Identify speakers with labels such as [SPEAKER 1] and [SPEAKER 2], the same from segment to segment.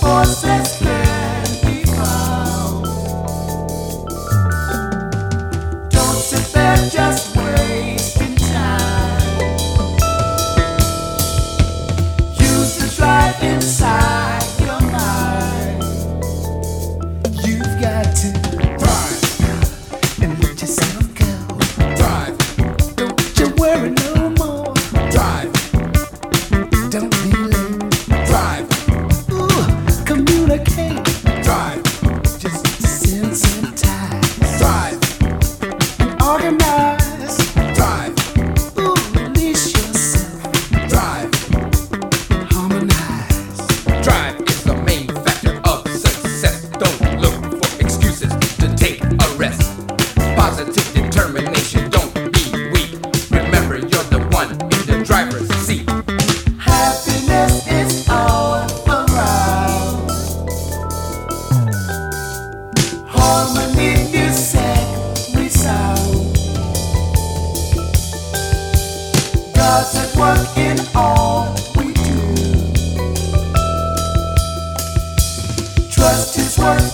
[SPEAKER 1] forces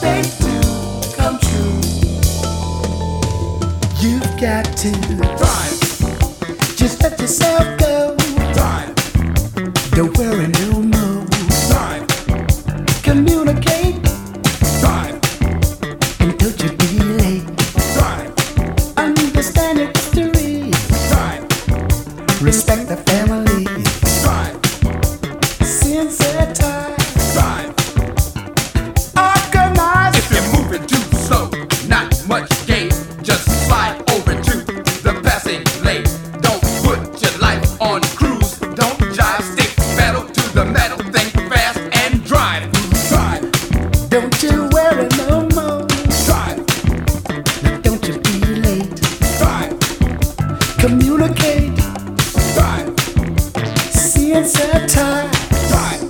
[SPEAKER 1] they do come true. You've got to try. Just let yourself go. Don't worry no more. Communicate. Thrive. Don't you be late. Understand history.
[SPEAKER 2] Thrive.
[SPEAKER 1] Respect the family. it's a time. Right.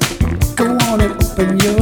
[SPEAKER 1] Go on and open your